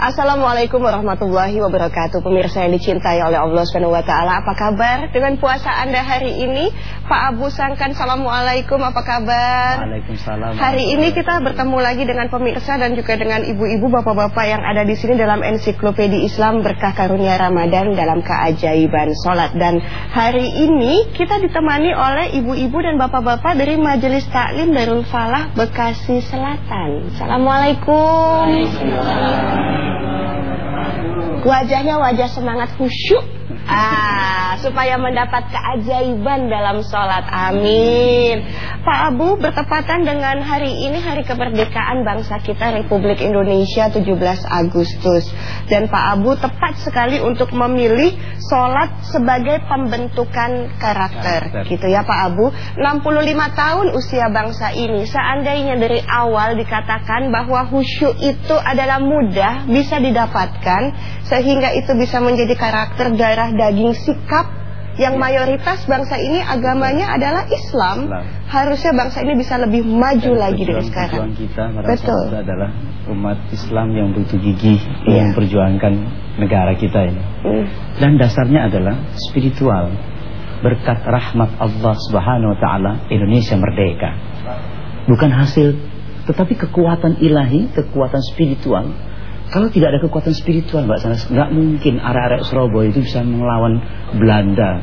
Assalamualaikum warahmatullahi wabarakatuh. Pemirsa yang dicintai oleh Allah SWT Apa kabar? Dengan puasa Anda hari ini Pak Abu Sangkan Assalamualaikum apa kabar? Waalaikumsalam. Hari ini kita bertemu lagi dengan pemirsa Dan juga dengan ibu-ibu bapak-bapak yang ada di sini Dalam ensiklopedi Islam Berkah Karunia Ramadan Dalam keajaiban sholat. Dan hari ini kita ditemani oleh ibu-ibu dan bapak-bapak Dari Majelis Taklim Darul Falah Bekasi Selatan. Assalamualaikum. Waalaikumsalam Wajahnya wajah semangat khusyuk Ah, supaya mendapat keajaiban dalam sholat. Amin. Pak Abu bertepatan dengan hari ini hari kemerdekaan bangsa kita Republik Indonesia 17 Agustus. Dan Pak Abu tepat sekali untuk memilih sholat sebagai pembentukan karakter. karakter. Gitu ya Pak Abu. 65 tahun usia bangsa ini. Seandainya dari awal dikatakan bahwa khusyuk itu adalah mudah bisa didapatkan. Sehingga itu bisa menjadi karakter darah daging sikap yang mayoritas bangsa ini agamanya adalah Islam, Islam. harusnya bangsa ini bisa lebih maju Dan lagi dari sekarang. kita Betul. kita adalah umat Islam yang butuh gigih yeah. memperjuangkan negara kita ini. Mm. Dan dasarnya adalah spiritual. Berkat rahmat Allah Subhanahu wa taala Indonesia merdeka. Bukan hasil tetapi kekuatan ilahi, kekuatan spiritual kalau tidak ada kekuatan spiritual Mbak Sanas nggak mungkin arah-arah Surabaya itu bisa melawan Belanda,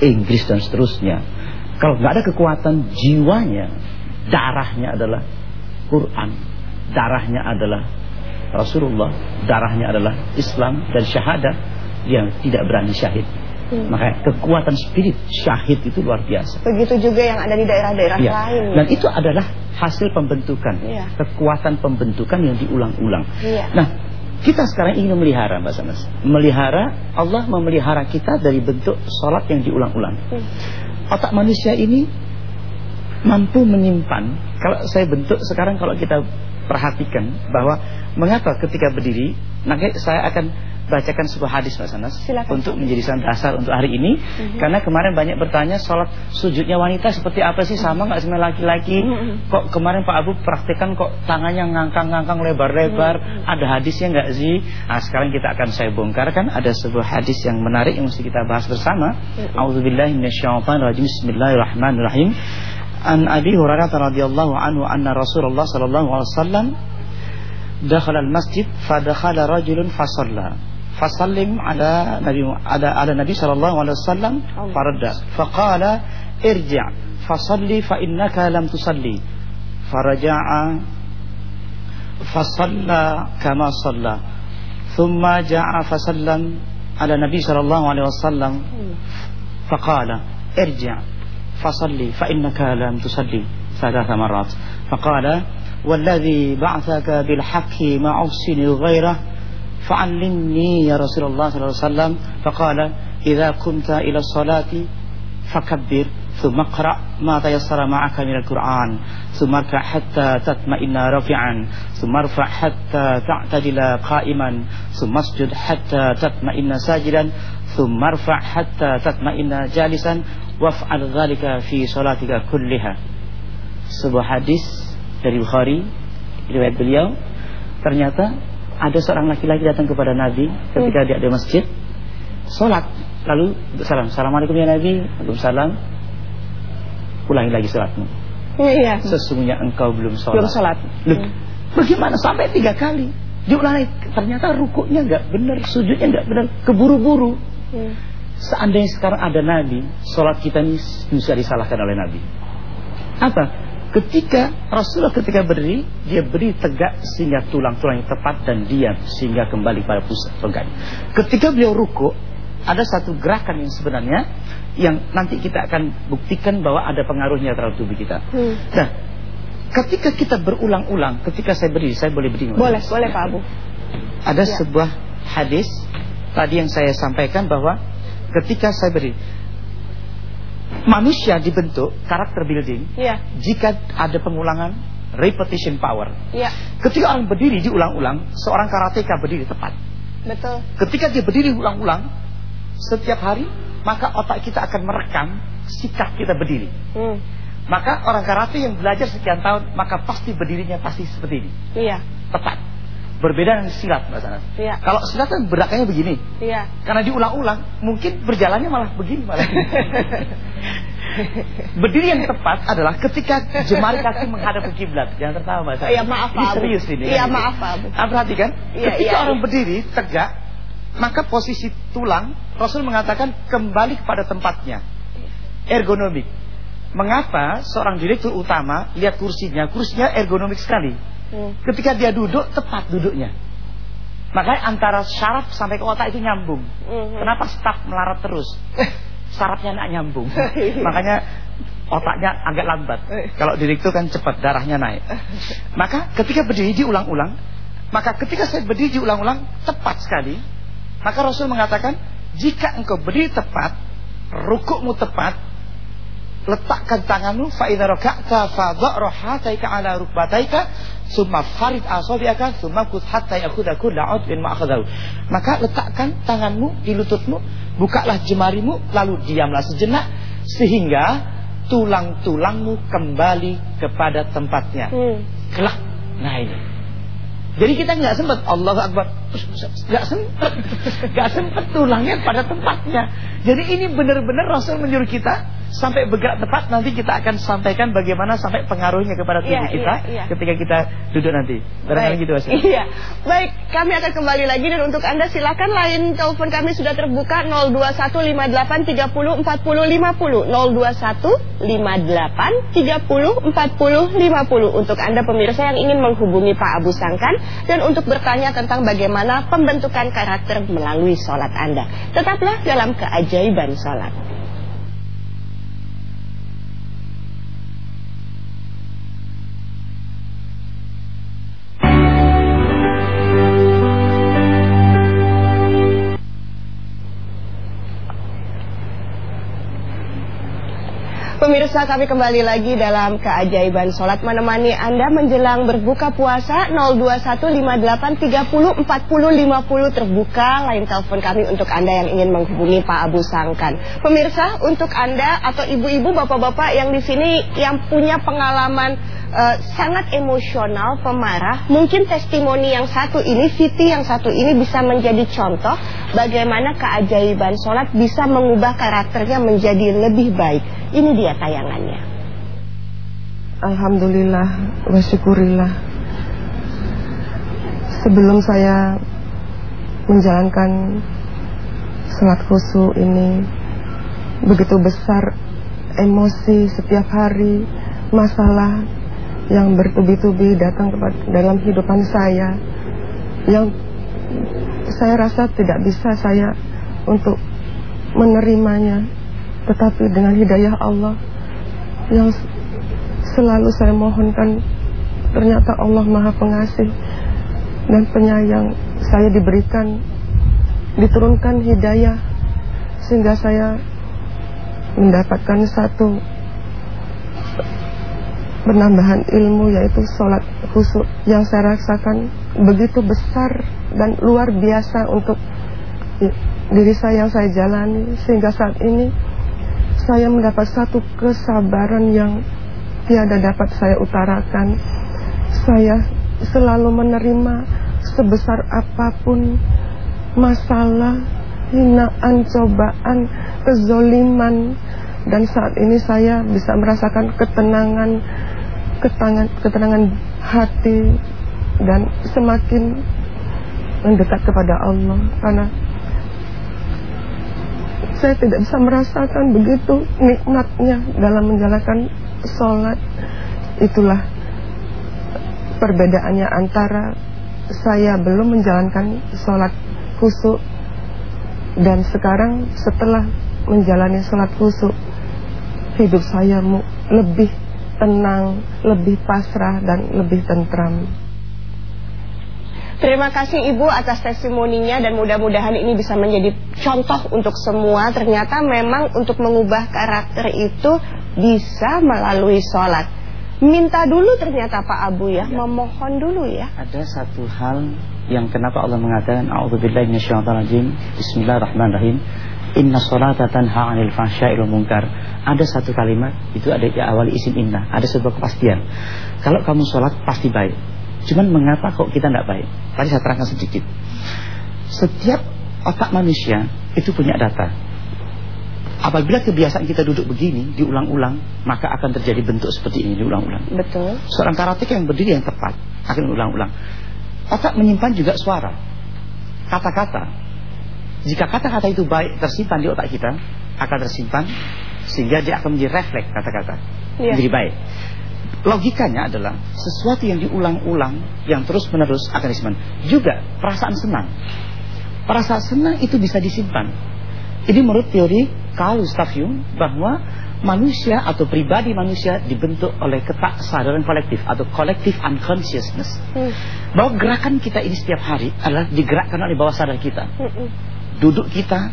Inggris dan seterusnya. Kalau nggak ada kekuatan jiwanya, darahnya adalah Quran, darahnya adalah Rasulullah, darahnya adalah Islam dan syahadat yang tidak berani syahid. Hmm. Maka kekuatan spirit syahid itu luar biasa. Begitu juga yang ada di daerah-daerah ya. lain. Dan itu adalah hasil pembentukan, ya. kekuatan pembentukan yang diulang-ulang. Ya. Nah, kita sekarang ingin memelihara Mbak Sanas Melihara, Allah memelihara kita dari bentuk sholat yang diulang-ulang hmm. Otak manusia ini mampu menyimpan Kalau saya bentuk sekarang kalau kita perhatikan Bahwa mengapa ketika berdiri Nanti saya akan bacakan sebuah hadis Mbak Sanas Silakan. untuk menjadi dasar untuk hari ini mm-hmm. karena kemarin banyak bertanya sholat sujudnya wanita seperti apa sih sama nggak sama laki-laki mm-hmm. kok kemarin Pak Abu praktekkan kok tangannya ngangkang-ngangkang lebar-lebar mm-hmm. ada hadisnya nggak sih nah sekarang kita akan saya bongkar kan ada sebuah hadis yang menarik yang mesti kita bahas bersama mm-hmm. Auzubillahi minasyaitonirrajim Bismillahirrahmanirrahim An Abi Hurairah radhiyallahu anhu anna Rasulullah sallallahu alaihi wasallam dakhala al-masjid fa dakhala rajulun fa فسلم على نبي على على النبي صلى الله عليه وسلم فرد. فقال ارجع فصلي فإنك لم تصلي فرجع فصلى كما صلى. ثم جاء فسلم على النبي صلى الله عليه وسلم. فقال ارجع فصلي فإنك لم تصلي ثلاث مرات. فقال والذي بعثك بالحق ما أحسن غيره فعلمني يا رسول الله صلى الله عليه وسلم فقال إذا كنت إلى الصلاة فكبر ثم اقرأ ما تيسر معك من القرآن ثم اركع حتى تطمئن رافعا ثم ارفع حتى تعتدل قائما ثم اسجد حتى تطمئن ساجدا ثم ارفع حتى تطمئن جالسا waf'al dzalika fi salatika kulliha. Sebuah hadis dari Bukhari riwayat beliau ternyata ada seorang laki-laki datang kepada Nabi ketika hmm. dia di masjid sholat. Lalu salam assalamualaikum ya Nabi. Waalaikumsalam. Ulangi lagi sholatmu. Iya. sesungguhnya engkau belum sholat. Belum sholat. Hmm. bagaimana? Sampai tiga kali. Diulangi. Ternyata rukuknya nggak benar sujudnya nggak benar. Keburu-buru. Hmm. seandainya sekarang ada Nabi sholat kita ini bisa disalahkan oleh Nabi. Apa Ketika Rasulullah ketika berdiri, dia berdiri tegak sehingga tulang-tulangnya tepat dan diam sehingga kembali pada pusat pegang. Ketika beliau ruku, ada satu gerakan yang sebenarnya yang nanti kita akan buktikan bahwa ada pengaruhnya terhadap tubuh kita. Hmm. Nah, ketika kita berulang-ulang, ketika saya berdiri, saya boleh berdiri. Boleh, boleh Pak Abu. Ada ya. sebuah hadis tadi yang saya sampaikan bahwa ketika saya berdiri, manusia dibentuk karakter building ya. jika ada pengulangan repetition power. Ya. Ketika orang berdiri diulang-ulang, seorang karateka berdiri tepat. Betul. Ketika dia berdiri ulang-ulang setiap hari, maka otak kita akan merekam sikap kita berdiri. Hmm. Maka orang karate yang belajar sekian tahun, maka pasti berdirinya pasti seperti ini. Iya. Tepat. Berbeda dengan silat Mbak Sanas. Iya. Kalau silat kan berakanya begini. Iya. Karena diulang-ulang, mungkin berjalannya malah begini malah. Berdiri yang tepat adalah ketika jemari kaki menghadap ke kiblat. Jangan tertawa Mbak Sanas. Iya, maaf Pak. Ini serius ini. Iya, kan? maaf Pak. Ah, perhatikan, Iya, ketika iya, orang iya. berdiri tegak, maka posisi tulang Rasul mengatakan kembali kepada tempatnya. Ergonomik. Mengapa seorang direktur utama lihat kursinya, kursinya ergonomik sekali. Hmm. Ketika dia duduk tepat duduknya. Makanya antara syaraf sampai ke otak itu nyambung. Mhm. Kenapa staf melarat terus? Sarafnya nak nyambung. Makanya otaknya agak lambat. Kalau direktur kan cepat darahnya naik. Maka ketika berdiri diulang-ulang, maka ketika saya berdiri diulang-ulang tepat sekali, maka Rasul mengatakan, jika engkau berdiri tepat, rukukmu tepat, letakkan tanganmu fa idza raka'ta fa dha'ra hataika ala rukbataika summa farid asabi'aka summa kut hatta yakhudha kullu 'udwin ma akhadhahu maka letakkan tanganmu di lututmu bukalah jemarimu lalu diamlah sejenak sehingga tulang-tulangmu kembali kepada tempatnya. Hmm. kelak. Nah ini. Jadi kita nggak sempat Allahu Akbar. Nggak sempat nggak sempat tulangnya pada tempatnya. Jadi ini benar-benar Rasul menyuruh kita sampai bergerak tepat nanti kita akan sampaikan bagaimana sampai pengaruhnya kepada tubuh Iya, kita iya, iya. ketika kita duduk nanti barangkali gitu Iya. Baik, kami akan kembali lagi dan untuk Anda silakan lain telepon kami sudah terbuka 02158304050 02158304050 untuk Anda pemirsa yang ingin menghubungi Pak Abu Sangkan dan untuk bertanya tentang bagaimana pembentukan karakter melalui sholat Anda. Tetaplah dalam keajaiban sholat. Pemirsa kami kembali lagi dalam keajaiban sholat menemani Anda menjelang berbuka puasa 02158304050 terbuka lain telepon kami untuk Anda yang ingin menghubungi Pak Abu Sangkan. Pemirsa untuk Anda atau ibu-ibu bapak-bapak yang di sini yang punya pengalaman eh, sangat emosional, pemarah, mungkin testimoni yang satu ini, Siti yang satu ini bisa menjadi contoh bagaimana keajaiban sholat bisa mengubah karakternya menjadi lebih baik. Ini dia tayangannya. Alhamdulillah wa syukurillah Sebelum saya menjalankan sholat khusyuk ini Begitu besar emosi setiap hari Masalah yang bertubi-tubi datang kepada dalam kehidupan saya Yang saya rasa tidak bisa saya untuk menerimanya Tetapi dengan hidayah Allah Yang selalu saya mohonkan ternyata Allah maha pengasih dan penyayang saya diberikan diturunkan hidayah sehingga saya mendapatkan satu penambahan ilmu yaitu sholat khusyuk yang saya rasakan begitu besar dan luar biasa untuk diri saya yang saya jalani sehingga saat ini saya mendapat satu kesabaran yang tiada dapat saya utarakan. Saya selalu menerima sebesar apa pun masalah, hinaan, cobaan, kezoliman dan saat ini saya bisa merasakan ketenangan, ketenangan, ketenangan hati dan semakin mendekat kepada Allah. Karena saya tidak bisa merasakan begitu nikmatnya dalam menjalankan sholat. Itulah perbedaannya antara saya belum menjalankan sholat khusyuk dan sekarang setelah menjalani sholat khusyuk hidup saya lebih tenang, lebih pasrah dan lebih tentram. Terima kasih Ibu atas testimoninya dan mudah-mudahan ini bisa menjadi contoh untuk semua. Ternyata memang untuk mengubah karakter itu bisa melalui sholat. Minta dulu ternyata Pak Abu ya, memohon dulu ya. Ada satu hal yang kenapa Allah mengatakan A'udzubillahi minasyaitonirrajim. Bismillahirrahmanirrahim. Inna sholata tanha 'anil fahsya'i wal munkar. Ada satu kalimat itu ada di awal isim inna, ada sebuah kepastian. Kalau kamu sholat pasti baik. Cuman mengapa kok kita tidak baik? Tadi saya terangkan sedikit. Setiap otak manusia itu punya data. Apabila kebiasaan kita duduk begini diulang-ulang, maka akan terjadi bentuk seperti ini diulang-ulang. Betul. Seorang karateka yang berdiri yang tepat akan ulang-ulang. Otak menyimpan juga suara, kata-kata. Jika kata-kata itu baik tersimpan di otak kita, akan tersimpan sehingga dia akan menjadi refleks kata-kata, ya. menjadi baik. Logikanya adalah sesuatu yang diulang-ulang, yang terus-menerus akan disimpan. Juga perasaan senang. Perasaan senang itu bisa disimpan. Ini menurut teori Carl Gustav Jung bahwa manusia atau pribadi manusia dibentuk oleh ketak sadaran kolektif atau collective unconsciousness. Hmm. Bahwa gerakan kita ini setiap hari adalah digerakkan oleh bawah sadar kita. Hmm. Duduk kita,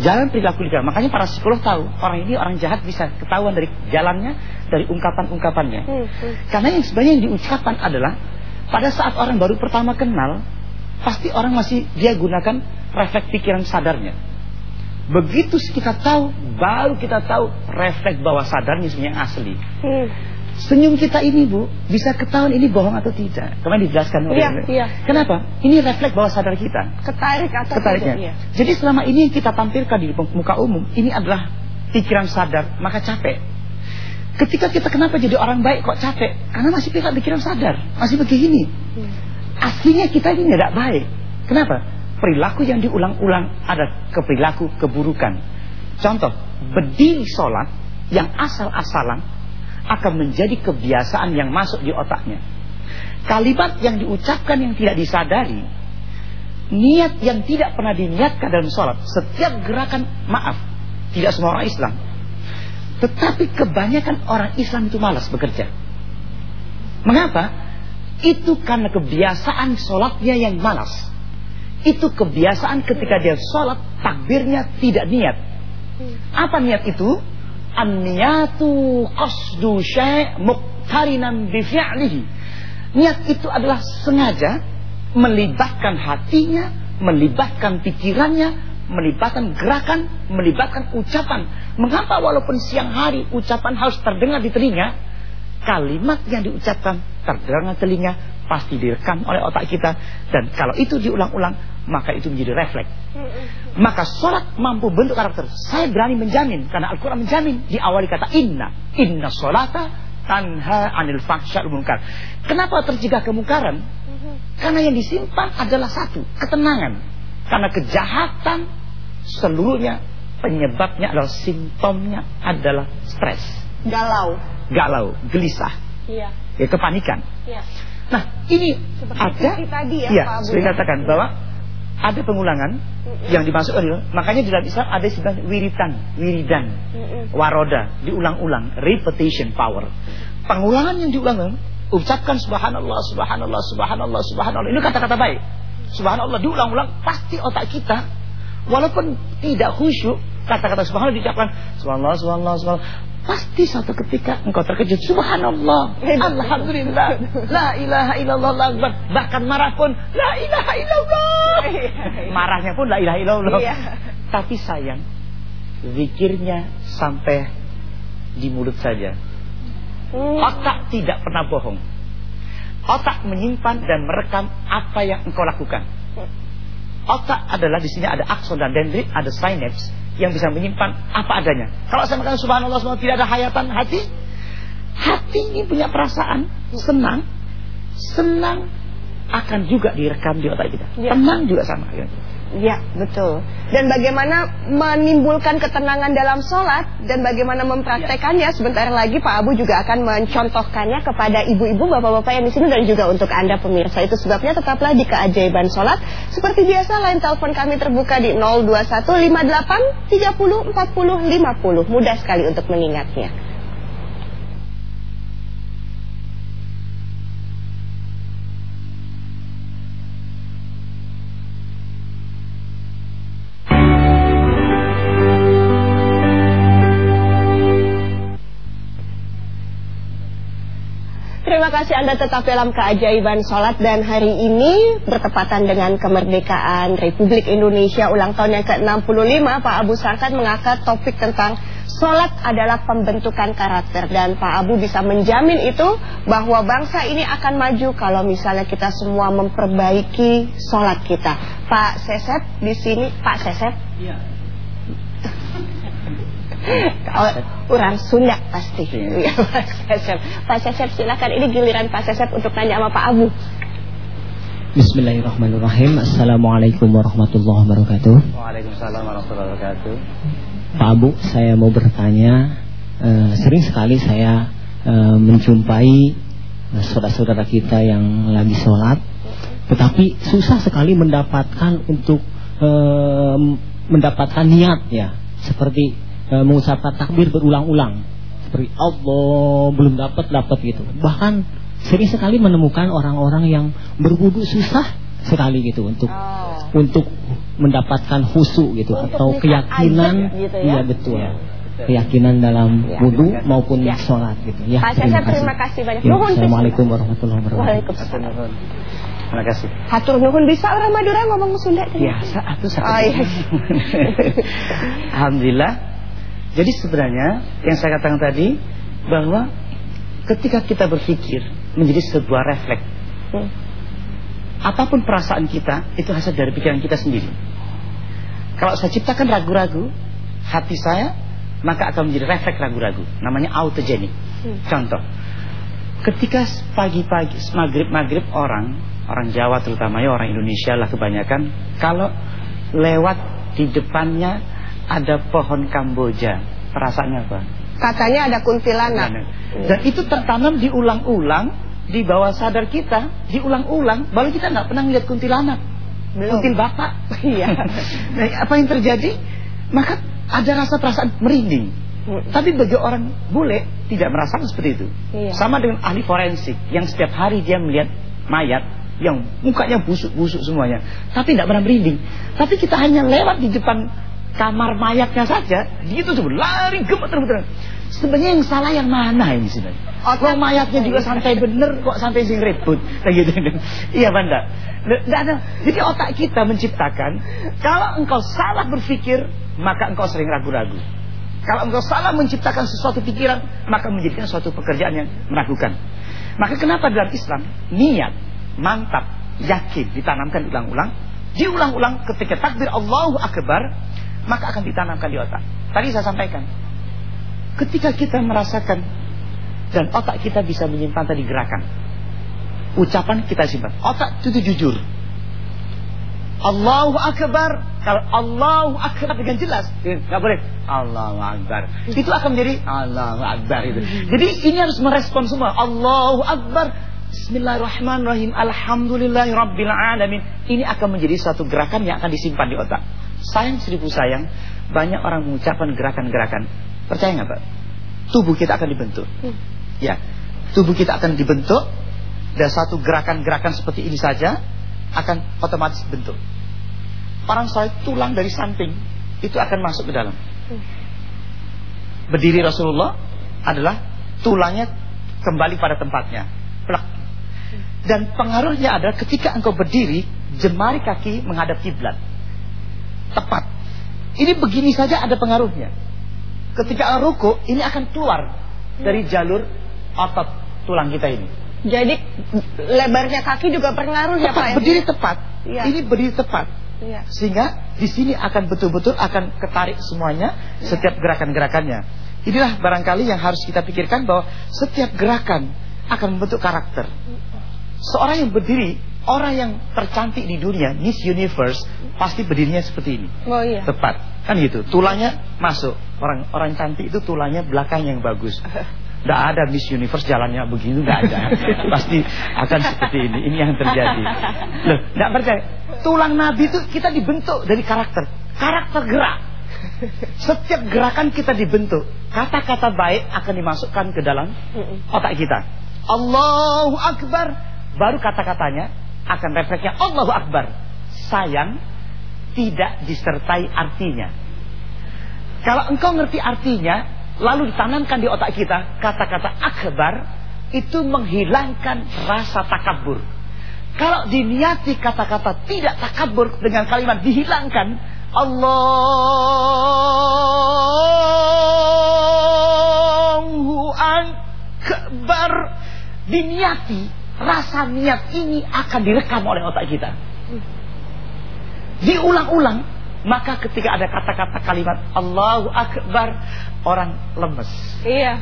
jalan perilaku kita. Makanya para psikolog tahu orang ini orang jahat bisa ketahuan dari jalannya, dari ungkapan-ungkapannya. Hmm. Hmm. Karena yang sebenarnya yang diucapkan adalah pada saat orang baru pertama kenal, pasti orang masih dia gunakan refleks pikiran sadarnya. Begitu kita tahu, baru kita tahu refleks bawah sadarnya sebenarnya yang asli. Hmm. Senyum kita ini bu bisa ketahuan ini bohong atau tidak. Kemarin dijelaskan oleh iya, iya. Kenapa? Ini refleks bawah sadar kita. Ketarik atau Ketariknya. Iya. Jadi selama ini yang kita tampilkan di muka umum ini adalah pikiran sadar, maka capek. Ketika kita kenapa jadi orang baik kok capek? Karena masih pikiran sadar, masih begini. Hmm. Aslinya kita ini tidak baik. Kenapa? perilaku yang diulang-ulang ada keperilaku keburukan. Contoh, berdiri sholat yang asal-asalan akan menjadi kebiasaan yang masuk di otaknya. Kalimat yang diucapkan yang tidak disadari, niat yang tidak pernah diniatkan dalam sholat, setiap gerakan maaf, tidak semua orang Islam. Tetapi kebanyakan orang Islam itu malas bekerja. Mengapa? Itu karena kebiasaan sholatnya yang malas. Itu kebiasaan ketika dia sholat takbirnya tidak niat. Apa niat itu? An-niyatu qasdu syai' muqtarinan bifi'lihi. Niat itu adalah sengaja melibatkan hatinya, melibatkan pikirannya, melibatkan gerakan, melibatkan ucapan. Mengapa walaupun siang hari ucapan harus terdengar di telinga, kalimat yang diucapkan terdengar telinga pasti direkam oleh otak kita dan kalau itu diulang-ulang maka itu menjadi refleks. Maka sholat mampu bentuk karakter. Saya berani menjamin karena Al-Quran menjamin diawali kata inna, inna sholata tanha anil fahsya munkar. Kenapa tercegah kemungkaran? Karena yang disimpan adalah satu, ketenangan. Karena kejahatan seluruhnya penyebabnya adalah simptomnya adalah stres. Galau. Galau, gelisah. Iya. Ya kepanikan. Iya. Nah, ini Seperti ada tadi ya, ya Pak Abu. Saya katakan bahwa ada pengulangan yang dimasukkan. Makanya di dalam Islam ada istilah wiritan, wiridan, waroda, diulang-ulang, repetition power. Pengulangan yang diulang ucapkan subhanallah, subhanallah, subhanallah, subhanallah. Ini kata-kata baik. Subhanallah diulang-ulang pasti otak kita walaupun tidak khusyuk kata-kata subhanallah diucapkan subhanallah, subhanallah, subhanallah Pasti suatu ketika engkau terkejut. Subhanallah. Alhamdulillah. La ilaha illallah Akbar. Bahkan marah pun La ilaha illallah. Marahnya pun la ilaha illallah. Iya. Tapi sayang Zikirnya sampai Di mulut saja. Hmm. Otak tidak pernah bohong. Otak menyimpan dan merekam Apa yang engkau lakukan. Otak adalah di sini ada akson dan dendrit Ada synapse yang bisa menyimpan apa adanya. Kalau saya mengatakan subhanallah semua tidak ada hayatan hati, hati ini punya perasaan senang, senang akan juga direkam di otak kita. Ya. Tenang juga sama. Ya. Ya, betul. Dan bagaimana menimbulkan ketenangan dalam sholat dan bagaimana mempraktekannya sebentar lagi Pak Abu juga akan mencontohkannya kepada ibu-ibu, bapak-bapak yang di sini dan juga untuk Anda pemirsa. Itu sebabnya tetaplah di keajaiban sholat. Seperti biasa, lain telepon kami terbuka di 02158 30 40 50. Mudah sekali untuk mengingatnya. Kasih Anda tetap dalam keajaiban sholat dan hari ini bertepatan dengan kemerdekaan Republik Indonesia ulang tahun yang ke-65 Pak Abu Sangkat mengangkat topik tentang Salat adalah pembentukan karakter dan Pak Abu bisa menjamin itu bahwa bangsa ini akan maju kalau misalnya kita semua memperbaiki salat kita. Pak Sesep di sini, Pak Sesep. Iya. Oh, orang Sunda pasti. Ya, Pak Sesep. Pak silakan ini giliran Pak Sesep untuk tanya sama Pak Abu. Bismillahirrahmanirrahim Assalamualaikum warahmatullahi wabarakatuh Waalaikumsalam warahmatullahi wabarakatuh Pak Abu, saya mau bertanya uh, Sering sekali saya uh, menjumpai eh, saudara-saudara kita yang lagi sholat Tetapi susah sekali mendapatkan untuk uh, Mendapatkan niat ya Seperti uh, mengucapkan takbir berulang-ulang Seperti Allah belum dapat dapat gitu Bahkan sering sekali menemukan orang-orang yang berwudu susah sekali gitu untuk oh. untuk mendapatkan husu gitu untuk atau keyakinan gitu ya? iya betul ya keyakinan dalam ya, wudhu maupun ya. sholat gitu ya Pak terima, kasih. terima kasih banyak ya, Assalamualaikum warahmatullahi wabarakatuh Waalaikumsalam Terima kasih. Hatur nuhun bisa orang Madura ngomong Sunda Ya, satu satu. Oh, iya. Alhamdulillah. Jadi sebenarnya yang saya katakan tadi bahwa ketika kita berpikir menjadi sebuah refleks. Hmm. Apa pun perasaan kita itu hasil dari pikiran kita sendiri. Kalau saya ciptakan ragu-ragu hati saya, maka akan menjadi refleks ragu-ragu. Namanya autogenik. Hmm. Contoh, ketika pagi-pagi maghrib-maghrib orang orang Jawa terutama ya orang Indonesia lah kebanyakan kalau lewat di depannya ada pohon kamboja perasaannya apa? Katanya ada kuntilanak. Dan itu tertanam diulang-ulang di bawah sadar kita diulang-ulang, baru kita nggak pernah melihat kuntilanak, Belum. kuntil bapak. Iya. nah, apa yang terjadi? Maka ada rasa perasaan merinding. Hmm. Tapi bagi orang bule tidak merasakan seperti itu. Iya. Sama dengan ahli forensik yang setiap hari dia melihat mayat yang mukanya busuk-busuk semuanya, tapi tidak pernah merinding. Tapi kita hanya lewat di depan kamar mayatnya saja, gitu tuh lari gemeter-gemeter. Sebenarnya yang salah yang mana ini sebenarnya? Otak mayatnya juga santai bener kok sampai sing ribut. Nah, gitu. Iya banda. Jadi otak kita menciptakan kalau engkau salah berpikir maka engkau sering ragu-ragu. Kalau engkau salah menciptakan sesuatu pikiran maka menjadikan suatu pekerjaan yang meragukan. Maka kenapa dalam Islam niat mantap yakin ditanamkan ulang-ulang diulang-ulang ketika takbir Allahu Akbar maka akan ditanamkan di otak. Tadi saya sampaikan ketika kita merasakan dan otak kita bisa menyimpan tadi gerakan. Ucapan kita simpan. Otak itu jujur. Allahu Akbar. Kalau Allahu Akbar dengan jelas, nggak boleh Allahu Akbar. Itu akan menjadi Allahu Akbar itu. Jadi ini harus merespon semua. Allahu Akbar. Bismillahirrahmanirrahim. Alhamdulillahi Alamin. Ini akan menjadi satu gerakan yang akan disimpan di otak. Sayang seribu sayang, banyak orang mengucapkan gerakan-gerakan. Percaya nggak Pak? Tubuh kita akan dibentuk. Hmm. Ya, tubuh kita akan dibentuk dan satu gerakan-gerakan seperti ini saja akan otomatis bentuk. Orang saya tulang dari samping itu akan masuk ke dalam. Berdiri Rasulullah adalah tulangnya kembali pada tempatnya. Plak. Dan pengaruhnya adalah ketika engkau berdiri, jemari kaki menghadap kiblat. Tepat. Ini begini saja ada pengaruhnya. Ketika ruku, ini akan keluar dari jalur otot tulang kita ini. Jadi lebarnya kaki juga berpengaruh ya Pak? Berdiri tepat. Ya. Ini berdiri tepat. Ya. Sehingga di sini akan betul-betul akan ketarik semuanya ya. setiap gerakan-gerakannya. Inilah barangkali yang harus kita pikirkan bahwa setiap gerakan akan membentuk karakter. Seorang yang berdiri, orang yang tercantik di dunia, Miss Universe, pasti berdirinya seperti ini. Oh iya. Tepat. Kan gitu. Tulangnya masuk. Orang orang cantik itu tulangnya belakang yang bagus. Tidak ada Miss Universe jalannya begini, tidak ada. Pasti akan seperti ini. Ini yang terjadi. Loh, tidak percaya. Tulang Nabi itu kita dibentuk dari karakter. Karakter gerak. Setiap gerakan kita dibentuk. Kata-kata baik akan dimasukkan ke dalam otak kita. Allahu Akbar. Baru kata-katanya akan refleksnya Allahu Akbar. Sayang tidak disertai artinya. Kalau engkau ngerti artinya, lalu ditanamkan di otak kita kata-kata akbar itu menghilangkan rasa takabur. Kalau diniati kata-kata tidak takabur dengan kalimat dihilangkan Allahu akbar diniati rasa niat ini akan direkam oleh otak kita. Diulang-ulang, maka ketika ada kata-kata kalimat Allahu Akbar, orang lemes. Iya.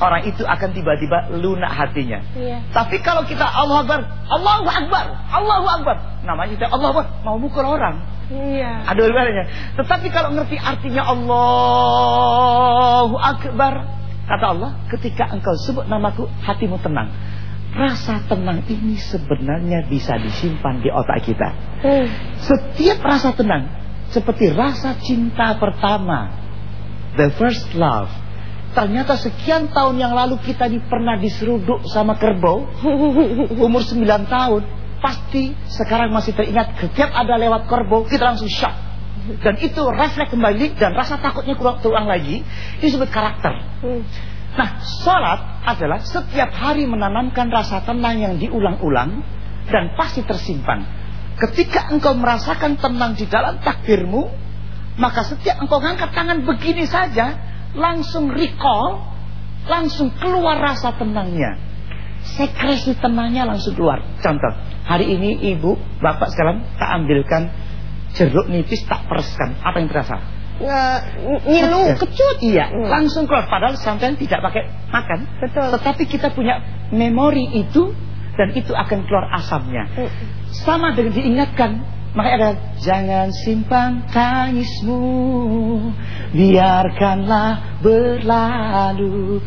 Orang itu akan tiba-tiba lunak hatinya. Iya. Tapi kalau kita Allahu Akbar, Allahu Akbar, Allahu Akbar, namanya kita Allahu Akbar, mau mukul orang. Iya. Ada ibaratnya. Tetapi kalau ngerti artinya Allahu Akbar, kata Allah, ketika engkau sebut namaku, hatimu tenang. Rasa tenang ini sebenarnya bisa disimpan di otak kita. Hmm. Setiap rasa tenang seperti rasa cinta pertama. The first love. Ternyata sekian tahun yang lalu kita pernah diseruduk sama kerbau. Umur 9 tahun. Pasti sekarang masih teringat setiap ada lewat kerbau kita langsung shock. Dan itu refleks kembali dan rasa takutnya kurang terulang lagi. Disebut karakter. Nah, sholat adalah setiap hari menanamkan rasa tenang yang diulang-ulang dan pasti tersimpan. Ketika engkau merasakan tenang di dalam takbirmu, maka setiap engkau angkat tangan begini saja, langsung recall, langsung keluar rasa tenangnya. Sekresi tenangnya langsung keluar. Contoh, hari ini ibu, bapak sekarang tak ambilkan jeruk nipis tak pereskan. Apa yang terasa? Ngilu kecut iya hmm. langsung keluar padahal sampai tidak pakai makan betul tetapi kita punya memori itu dan itu akan keluar asamnya. Hmm. Sama dengan diingatkan, makanya ada jangan simpan tangismu, biarkanlah berlalu.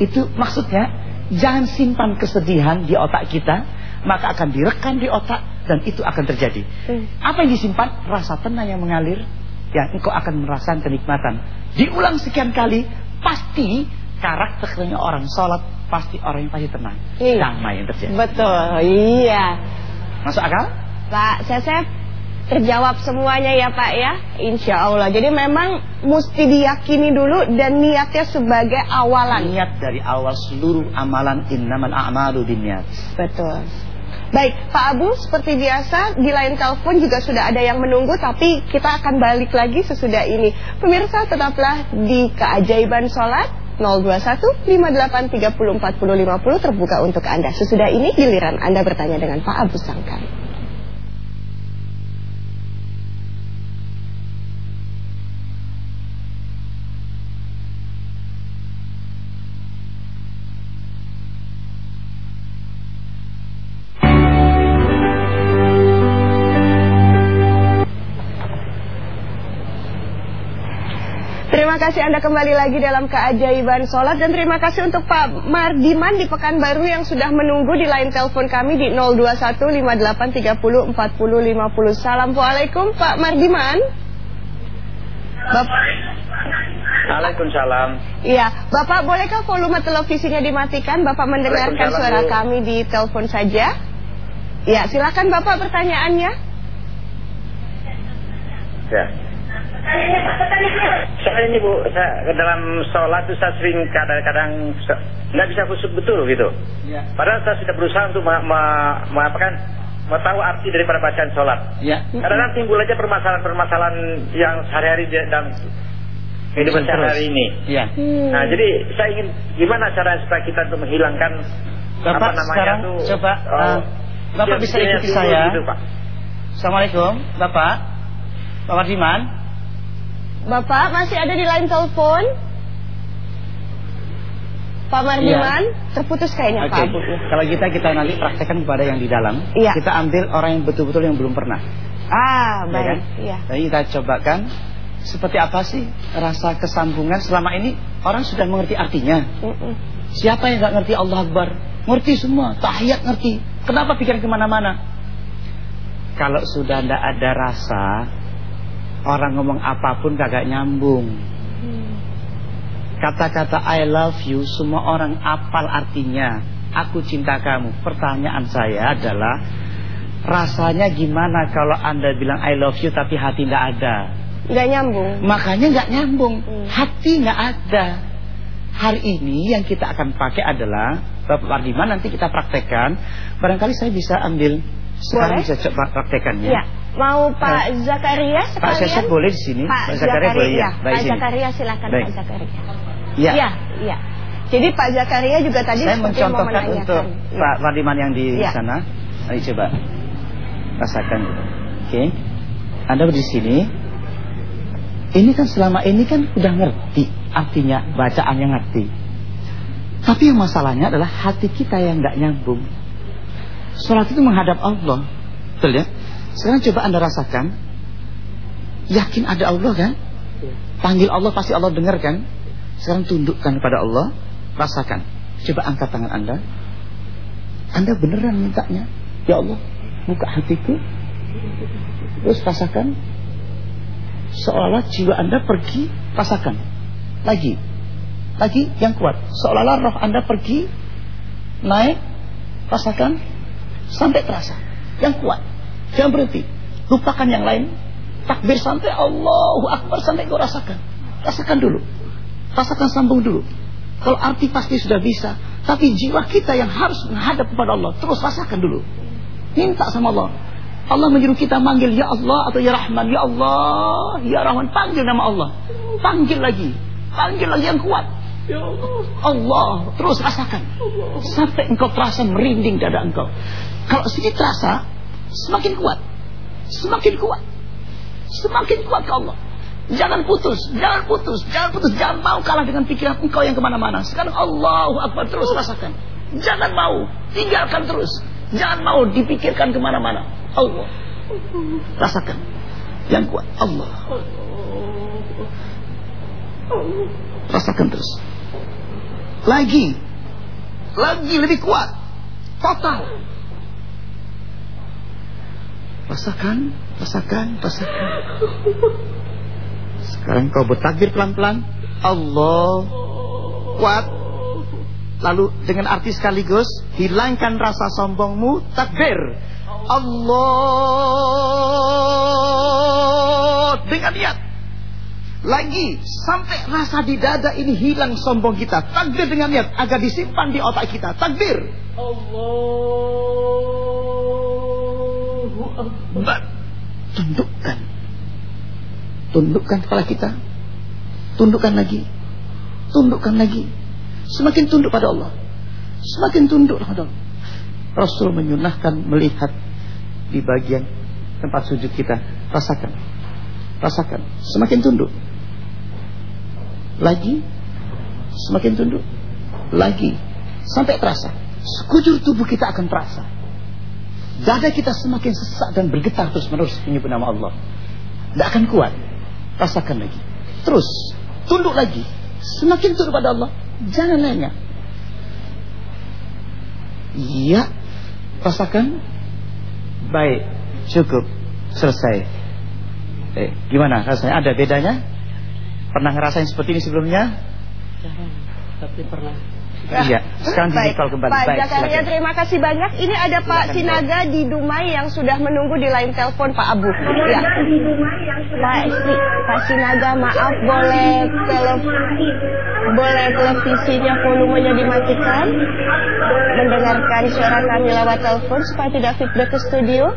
Itu maksudnya jangan simpan kesedihan di otak kita, maka akan direkam di otak dan itu akan terjadi. Hmm. Apa yang disimpan? Rasa tenang yang mengalir, yang engkau akan merasakan kenikmatan. Diulang sekian kali, pasti karakternya orang sholat pasti orang yang pasti tenang. Iya. Damai yang terjadi. Betul, iya. Masuk akal? Pak Sesep, terjawab semuanya ya Pak ya Insya Allah Jadi memang mesti diyakini dulu dan niatnya sebagai awalan Niat dari awal seluruh amalan innamal a'malu niat. Betul Baik, Pak Abu, seperti biasa di lain telepon juga sudah ada yang menunggu, tapi kita akan balik lagi sesudah ini. Pemirsa, tetaplah di keajaiban sholat 021 58 30 40 50 terbuka untuk Anda. Sesudah ini giliran Anda bertanya dengan Pak Abu Sangkan. Kasih Anda kembali lagi dalam keajaiban sholat. Dan terima kasih untuk Pak Mardiman di Pekanbaru yang sudah menunggu di line telepon kami di 02158304050 Assalamualaikum Pak Mardiman. Waalaikumsalam. Iya, Bapak bolehkah volume televisinya dimatikan? Bapak mendengarkan suara kami di telepon saja. Ya, silakan Bapak pertanyaannya. Ya saya ini bu, saya dalam sholat itu saya sering kadang-kadang nggak bisa khusyuk betul gitu. Ya. Padahal saya sudah berusaha untuk ma ma ma apa kan, mau tahu arti daripada bacaan sholat. Ya. Kadang-kadang timbul aja permasalahan-permasalahan yang sehari-hari dalam kehidupan sehari-hari ini. Ya. Hmm. Nah jadi saya ingin gimana cara supaya kita untuk menghilangkan Bapak apa namanya sekarang tuh, coba oh, uh, Bapak bisa ikuti saya. Gitu, Pak. Assalamualaikum, Bapak. Pak Mardiman. Bapak masih ada di line telepon? Pak Mardiman, ya. terputus kayaknya okay. Pak Kalau kita kita nanti praktekkan kepada yang di dalam, ya. kita ambil orang yang betul-betul yang belum pernah. Ah, ya baik. Kan? Ya. Jadi kita cobakan seperti apa sih rasa kesambungan selama ini orang sudah mengerti artinya. Mm -mm. Siapa yang nggak ngerti Allah Akbar? Ngerti semua, tahiyat ngerti. Kenapa pikiran ke mana-mana? Kalau sudah tidak ada rasa, Orang ngomong apa pun kagak nyambung. Kata-kata I love you Semua orang apal artinya. Aku cinta kamu. Pertanyaan saya adalah Rasanya gimana kalau anda bilang I love you Tapi hati nggak ada? Nggak nyambung. Makanya nggak nyambung. Hmm. Hati nggak ada. Hari ini yang kita akan pakai adalah Bapak Pardiman nanti kita praktekkan. Barangkali saya bisa ambil Sekarang Boleh? bisa coba praktekannya. Ya. Mau Pak eh, Zakaria sekalian? Pak Sesep boleh di sini. Pak, Pak Zakaria, boleh ya. Pak Zakaria silakan Baik. Pak Zakaria. Ya. Ya, ya. Jadi Pak Zakaria juga tadi Saya mencontohkan untuk ya. Pak Wardiman yang di ya. sana. Ayo coba rasakan. Oke. Okay. Anda di sini. Ini kan selama ini kan udah ngerti artinya bacaan yang ngerti. Tapi yang masalahnya adalah hati kita yang nggak nyambung. Sholat itu menghadap Allah. Betul ya? Sekarang coba Anda rasakan. Yakin ada Allah kan? Panggil Allah pasti Allah dengar kan? Sekarang tundukkan kepada Allah, rasakan. Coba angkat tangan Anda. Anda beneran mintanya. Ya Allah, buka hatiku. Terus rasakan. Seolah jiwa Anda pergi, rasakan. Lagi. Lagi yang kuat. Seolah-olah roh Anda pergi, naik, rasakan. Sampai terasa. Yang kuat. Jangan berhenti. Lupakan yang lain. Takbir sampai Allahu Akbar sampai kau rasakan. Rasakan dulu. Rasakan sambung dulu. Kalau arti pasti sudah bisa. Tapi jiwa kita yang harus menghadap kepada Allah. Terus rasakan dulu. Minta sama Allah. Allah menyuruh kita manggil Ya Allah atau Ya Rahman. Ya Allah, Ya Rahman. Panggil nama Allah. Panggil lagi. Panggil lagi yang kuat. Ya Allah. Allah. Terus rasakan. Sampai engkau terasa merinding dada engkau. Kalau sedikit terasa, semakin kuat. Semakin kuat. Semakin kuat ke Allah. Jangan putus, jangan putus, jangan putus, jangan mau kalah dengan pikiran engkau yang ke mana-mana. Sekarang Allahu Akbar terus rasakan. Jangan mau, tinggalkan terus. Jangan mau dipikirkan ke mana-mana. Allah, rasakan. Yang kuat Allah. Rasakan terus. Lagi, lagi lebih kuat, total. Rasakan, rasakan, rasakan. Sekarang kau bertakbir pelan-pelan. Allah kuat. Lalu dengan arti sekaligus hilangkan rasa sombongmu. Takbir. Allah dengan niat. Lagi sampai rasa di dada ini hilang sombong kita. Takbir dengan niat agar disimpan di otak kita. Takbir. Allahu Akbar. Tundukkan Tundukkan kepala kita. Tundukkan lagi. Tundukkan lagi. Semakin tunduk pada Allah. Semakin tunduk pada Allah. Rasul menyunahkan melihat di bagian tempat sujud kita. Rasakan. Rasakan. Semakin tunduk. Lagi. Semakin tunduk. Lagi. Sampai terasa. Sekujur tubuh kita akan terasa. Dada kita semakin sesak dan bergetar terus menerus menyebut nama Allah. Tidak akan kuat. Rasakan lagi. Terus. Tunduk lagi. Semakin tunduk pada Allah. Jangan lengah. Iya. Rasakan. Baik. Cukup. Selesai. Eh, gimana rasanya? Ada bedanya? Pernah ngerasain seperti ini sebelumnya? Tapi pernah. Iya, sekarang Baik. kembali. Pak Baik, Zakaria, terima kasih banyak. Ini ada Pak silakan, Sinaga di Dumai yang sudah menunggu di lain telepon Pak Abu. Ya. Pak, si, Pak Sinaga, maaf boleh televisi boleh televisinya volumenya dimatikan mendengarkan suara kami lewat telepon supaya tidak feedback ke studio.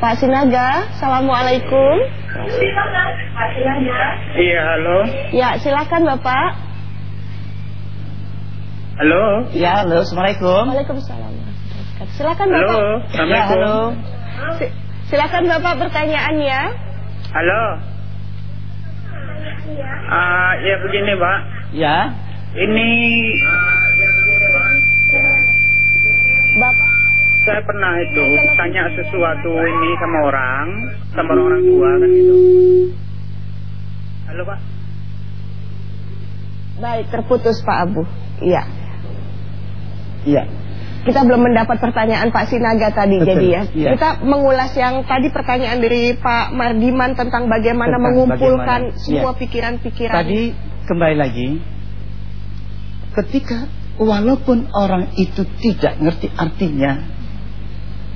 Pak Sinaga, Assalamualaikum. Iya, halo. Ya, silakan Bapak. Halo. Ya, halo. Assalamualaikum. Waalaikumsalam. Silakan Bapak. Halo. Assalamualaikum. Ya, halo. Silakan Bapak pertanyaannya. Halo. Uh, ya begini, Pak. Ya. Ini Bapak saya pernah itu tanya sesuatu ini sama orang, sama orang tua kan itu. Halo, Pak. Baik, terputus Pak Abu. Iya. Iya. Kita belum mendapat pertanyaan Pak Sinaga tadi Betul, jadi ya. Iya. Kita mengulas yang tadi pertanyaan dari Pak Mardiman tentang bagaimana tentang mengumpulkan bagaimana, semua iya. pikiran-pikiran. Iya. Tadi kembali lagi ketika walaupun orang itu tidak ngerti artinya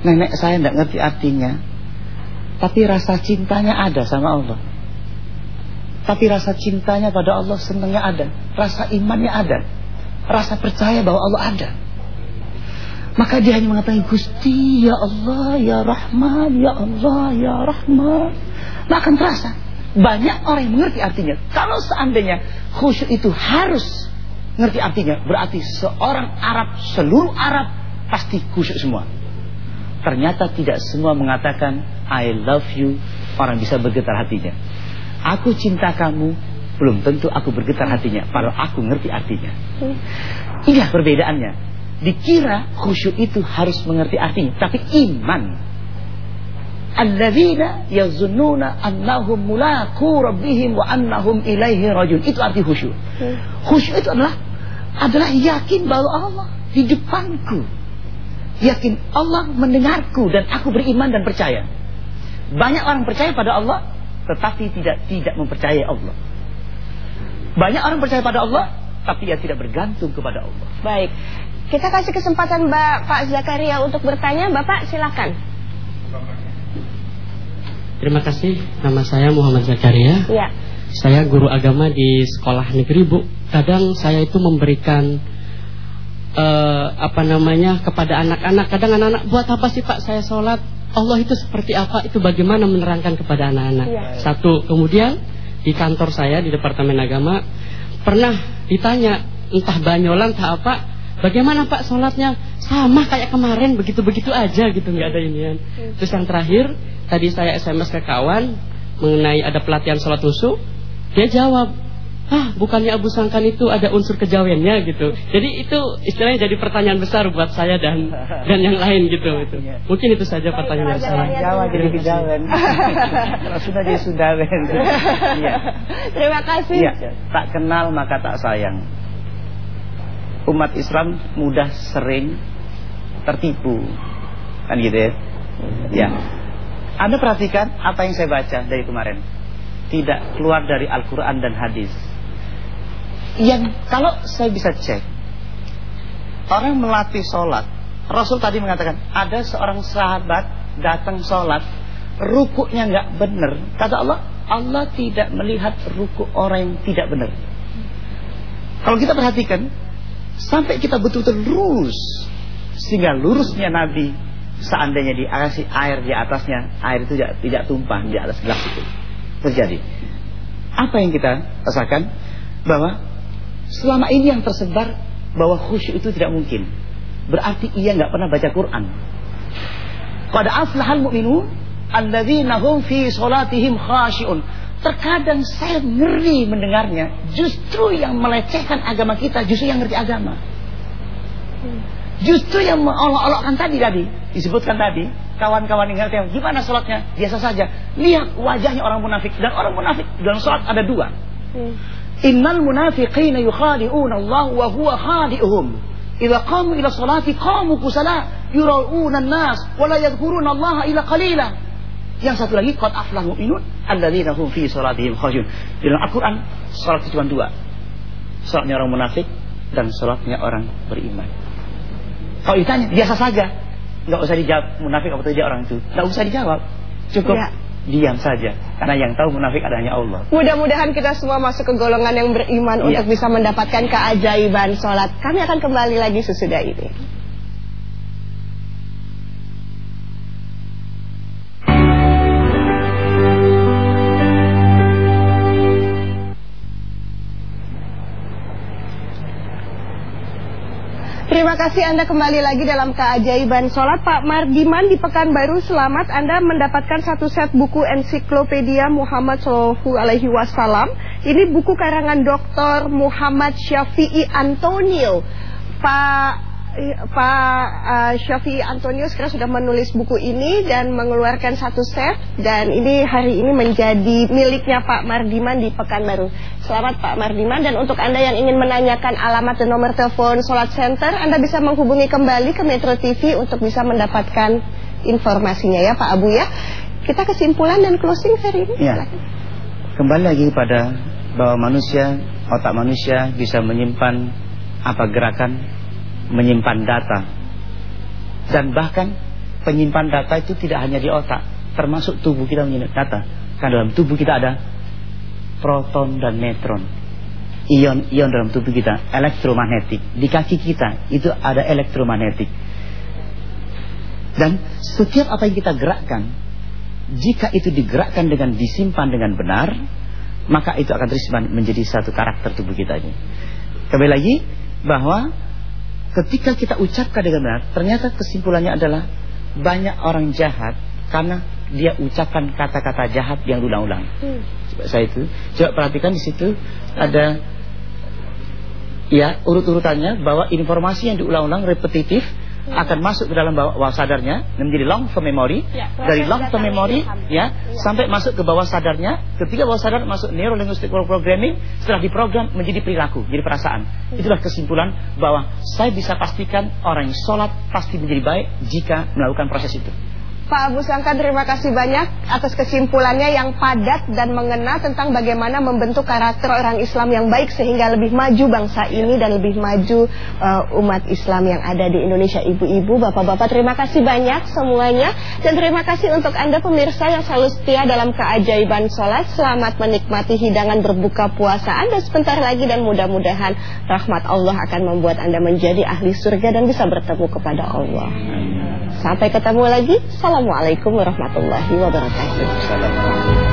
nenek saya tidak ngerti artinya tapi rasa cintanya ada sama Allah tapi rasa cintanya pada Allah senangnya ada rasa imannya ada rasa percaya bahwa Allah ada maka dia hanya mengatakan Gusti ya Allah ya Rahman ya Allah ya Rahman. Maka akan terasa. Banyak orang yang mengerti artinya. Kalau seandainya khusyuk itu harus ngerti artinya berarti seorang Arab seluruh Arab pasti khusyuk semua. Ternyata tidak semua mengatakan I love you. Orang bisa bergetar hatinya. Aku cinta kamu. Belum tentu aku bergetar hatinya padahal aku ngerti artinya. Inilah perbedaannya dikira khusyuk itu harus mengerti artinya. Tapi iman. Alladzina yazunnuna annahum mulaku rabbihim wa annahum ilaihi rajun itu arti khusyuk. Hmm. khusyuk itu adalah adalah yakin bahwa Allah di depanku. Yakin Allah mendengarku dan aku beriman dan percaya. Banyak orang percaya pada Allah tetapi tidak tidak mempercayai Allah. Banyak orang percaya pada Allah tapi ia tidak bergantung kepada Allah. Baik kita kasih kesempatan Mbak Pak Zakaria untuk bertanya Bapak silakan Terima kasih. Nama saya Muhammad Zakaria. Ya. Saya guru agama di sekolah negeri, Bu. Kadang saya itu memberikan uh, apa namanya kepada anak-anak. Kadang anak-anak buat apa sih Pak saya sholat? Allah itu seperti apa? Itu bagaimana menerangkan kepada anak-anak? Ya. Satu. Kemudian di kantor saya di Departemen Agama pernah ditanya entah banyolan entah apa Bagaimana Pak sholatnya? Sama kayak kemarin, begitu-begitu aja gitu, nggak ada inian. Hmm. Terus yang terakhir, tadi saya SMS ke kawan mengenai ada pelatihan sholat husu, dia jawab, ah bukannya Abu Sangkan itu ada unsur kejawennya gitu. Jadi itu istilahnya jadi pertanyaan besar buat saya dan dan yang lain gitu. gitu. Mungkin itu saja pertanyaan saya. Jawa jadi kejawen. Kalau sudah jadi sudawen. ya. Terima kasih. Ya, tak kenal maka tak sayang. Umat Islam mudah sering tertipu. Kan gitu ya. Ya. Anda perhatikan apa yang saya baca dari kemarin. Tidak keluar dari Al-Quran dan hadis. Yang kalau saya bisa cek. Orang melatih sholat. Rasul tadi mengatakan. Ada seorang sahabat datang sholat. Rukuknya nggak benar. Kata Allah. Allah tidak melihat rukuk orang yang tidak benar. Kalau kita perhatikan. Sampai kita betul-betul lurus. Sehingga lurusnya Nabi seandainya dikasih air di atasnya, air itu tidak, tidak tumpah di atas gelas itu. Terjadi. Apa yang kita rasakan? Bahwa selama ini yang tersebar bahwa khusyuk itu tidak mungkin. Berarti ia nggak pernah baca Quran. Pada aflahal mu'minun alladzina hum fi salatihim khashi'un. Terkadang saya ngeri mendengarnya. Justru yang melecehkan agama kita, justru yang ngerti agama. Justru yang mengolok-olokkan tadi tadi disebutkan tadi, kawan-kawan ingat yang gimana sholatnya? Biasa saja. Lihat wajahnya orang munafik dan orang munafik dalam sholat ada dua. Hmm. Innal munafiqina yukhadi'una Allah wa huwa khadi'uhum. Idza qamu ila salati qamu kusala yura'una an-nas wa la yadhkuruna Allah ila qalila. Yang satu lagi qad aflahu mu'minun alladzina hum fi salatihim khashi'un. Dalam Al-Qur'an salat itu cuma dua. Salatnya orang munafik dan salatnya orang beriman. Kalau ditanya biasa saja, nggak usah dijawab munafik apa tidak orang itu, nggak usah dijawab, cukup ya. diam saja. Karena yang tahu munafik adanya Allah. Mudah-mudahan kita semua masuk ke golongan yang beriman ya. untuk bisa mendapatkan keajaiban sholat. Kami akan kembali lagi sesudah ini. Terima kasih Anda kembali lagi dalam keajaiban sholat Pak Mardiman di Pekanbaru Selamat Anda mendapatkan satu set buku ensiklopedia Muhammad Sallallahu Alaihi Wasallam Ini buku karangan Dr. Muhammad Syafi'i Antonio Pak Pak uh, Syafi Antonio sekarang sudah menulis buku ini dan mengeluarkan satu set dan ini hari ini menjadi miliknya Pak Mardiman di Pekanbaru. Selamat Pak Mardiman dan untuk Anda yang ingin menanyakan alamat dan nomor telepon Solat Center, Anda bisa menghubungi kembali ke Metro TV untuk bisa mendapatkan informasinya ya Pak Abu ya. Kita kesimpulan dan closing hari ini. Ya. Kembali lagi pada bahwa manusia, otak manusia bisa menyimpan apa gerakan menyimpan data. Dan bahkan penyimpan data itu tidak hanya di otak, termasuk tubuh kita menyimpan data. Karena dalam tubuh kita ada proton dan neutron. Ion-ion dalam tubuh kita elektromagnetik. Di kaki kita itu ada elektromagnetik. Dan setiap apa yang kita gerakkan, jika itu digerakkan dengan disimpan dengan benar, maka itu akan terus menjadi satu karakter tubuh kita ini. Kembali lagi bahwa ketika kita ucapkan dengan benar, ternyata kesimpulannya adalah banyak orang jahat karena dia ucapkan kata-kata jahat yang diulang-ulang. Hmm. Coba saya itu, coba perhatikan di situ ada ya urut-urutannya bahwa informasi yang diulang-ulang repetitif hmm. akan masuk ke dalam bawah, bawah sadarnya menjadi long term memory. Ya, dari long term memory ya, ya sampai masuk ke bawah sadarnya. Ketika bawah sadar masuk neuro linguistic programming. Setelah diprogram menjadi perilaku jadi perasaan. Hmm. itulah kesimpulan bahwa saya bisa pastikan orang yang sholat pasti menjadi baik jika melakukan proses itu Pak Abu Sangka terima kasih banyak atas kesimpulannya yang padat dan mengena tentang bagaimana membentuk karakter orang Islam yang baik sehingga lebih maju bangsa ini dan lebih maju uh, umat Islam yang ada di Indonesia. Ibu-ibu, bapak-bapak terima kasih banyak semuanya dan terima kasih untuk Anda pemirsa yang selalu setia dalam keajaiban sholat. Selamat menikmati hidangan berbuka puasa Anda sebentar lagi dan mudah-mudahan rahmat Allah akan membuat Anda menjadi ahli surga dan bisa bertemu kepada Allah. Sampai ketemu lagi. Salam Assalamualaikum warahmatullahi wabarakatuh.